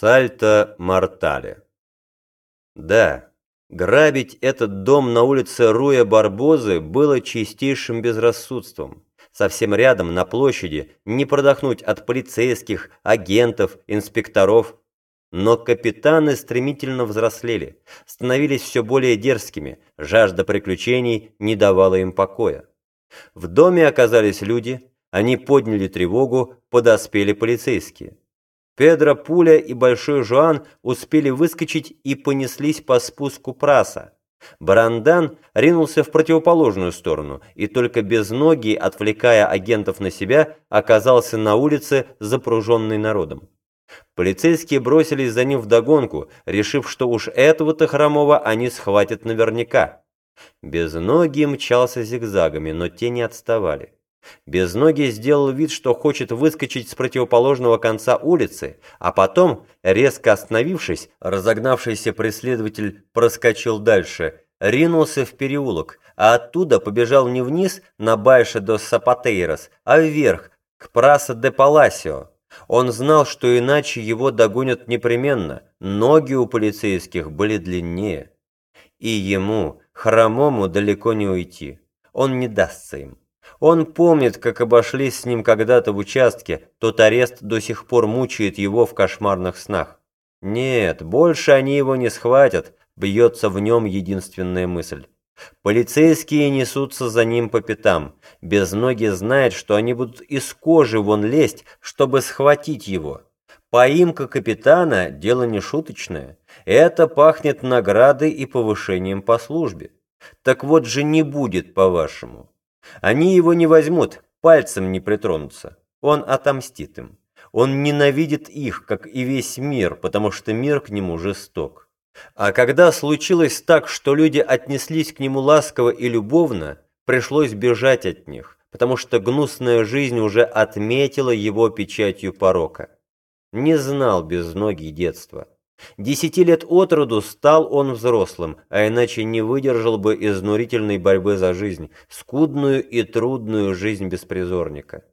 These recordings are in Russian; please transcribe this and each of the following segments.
Сальто Мортале. Да, грабить этот дом на улице Руя Барбозы было чистейшим безрассудством. Совсем рядом, на площади, не продохнуть от полицейских, агентов, инспекторов. Но капитаны стремительно взрослели, становились все более дерзкими, жажда приключений не давала им покоя. В доме оказались люди, они подняли тревогу, подоспели полицейские. Педро Пуля и Большой Жуан успели выскочить и понеслись по спуску праса. Барандан ринулся в противоположную сторону и только без ноги, отвлекая агентов на себя, оказался на улице, запруженной народом. Полицейские бросились за ним вдогонку, решив, что уж этого-то хромого они схватят наверняка. Безногий мчался зигзагами, но те не отставали. Безногий сделал вид, что хочет выскочить с противоположного конца улицы, а потом, резко остановившись, разогнавшийся преследователь проскочил дальше, ринулся в переулок, а оттуда побежал не вниз на Байше до Сапатейрос, а вверх, к Праса де Паласио. Он знал, что иначе его догонят непременно, ноги у полицейских были длиннее. И ему, хромому, далеко не уйти, он не дастся им. Он помнит, как обошлись с ним когда-то в участке, тот арест до сих пор мучает его в кошмарных снах. Нет, больше они его не схватят, бьется в нем единственная мысль. Полицейские несутся за ним по пятам. Безноги знает, что они будут из кожи вон лезть, чтобы схватить его. Поимка капитана – дело не шуточное. Это пахнет наградой и повышением по службе. Так вот же не будет, по-вашему. Они его не возьмут, пальцем не притронутся. Он отомстит им. Он ненавидит их, как и весь мир, потому что мир к нему жесток. А когда случилось так, что люди отнеслись к нему ласково и любовно, пришлось бежать от них, потому что гнусная жизнь уже отметила его печатью порока. Не знал безногий детства. Десяти лет от роду стал он взрослым, а иначе не выдержал бы изнурительной борьбы за жизнь, скудную и трудную жизнь беспризорника.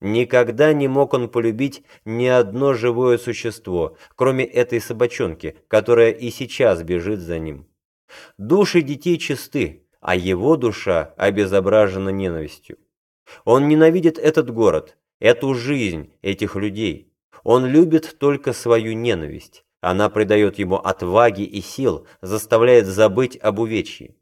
Никогда не мог он полюбить ни одно живое существо, кроме этой собачонки, которая и сейчас бежит за ним. Души детей чисты, а его душа обезображена ненавистью. Он ненавидит этот город, эту жизнь, этих людей. Он любит только свою ненависть. Она придает ему отваги и сил, заставляет забыть об увечье.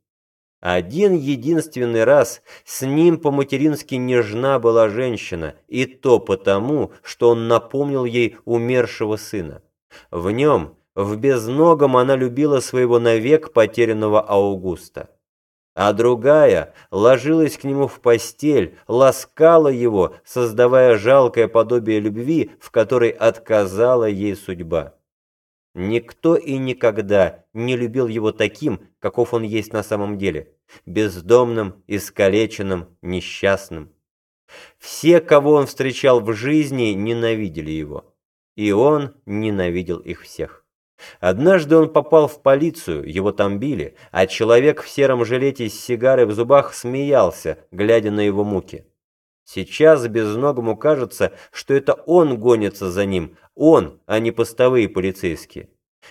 Один единственный раз с ним по-матерински нежна была женщина, и то потому, что он напомнил ей умершего сына. В нем, в безногом, она любила своего навек потерянного Аугуста. А другая ложилась к нему в постель, ласкала его, создавая жалкое подобие любви, в которой отказала ей судьба. Никто и никогда не любил его таким, каков он есть на самом деле, бездомным, искалеченным, несчастным. Все, кого он встречал в жизни, ненавидели его. И он ненавидел их всех. Однажды он попал в полицию, его там били, а человек в сером жилете с сигарой в зубах смеялся, глядя на его муки. Сейчас безногому кажется, что это он гонится за ним, он, а не постовые полицейские.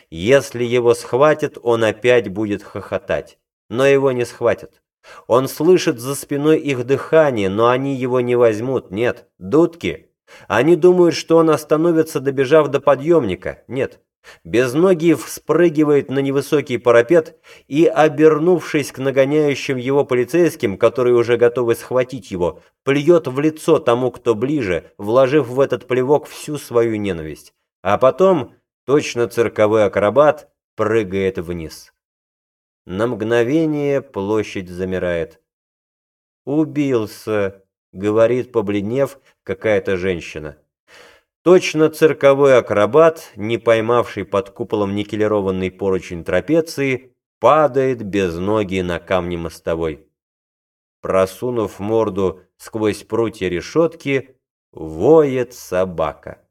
Если его схватят, он опять будет хохотать. Но его не схватят. Он слышит за спиной их дыхание, но они его не возьмут. Нет, дудки. Они думают, что он остановится, добежав до подъемника. Нет. Безногий вспрыгивает на невысокий парапет и, обернувшись к нагоняющим его полицейским, которые уже готовы схватить его, плюет в лицо тому, кто ближе, вложив в этот плевок всю свою ненависть. А потом, точно цирковой акробат, прыгает вниз. На мгновение площадь замирает. «Убился», — говорит, побледнев, какая-то женщина. Точно цирковой акробат, не поймавший под куполом никелированный поручень трапеции, падает без ноги на камни мостовой. Просунув морду сквозь прутья решетки, воет собака.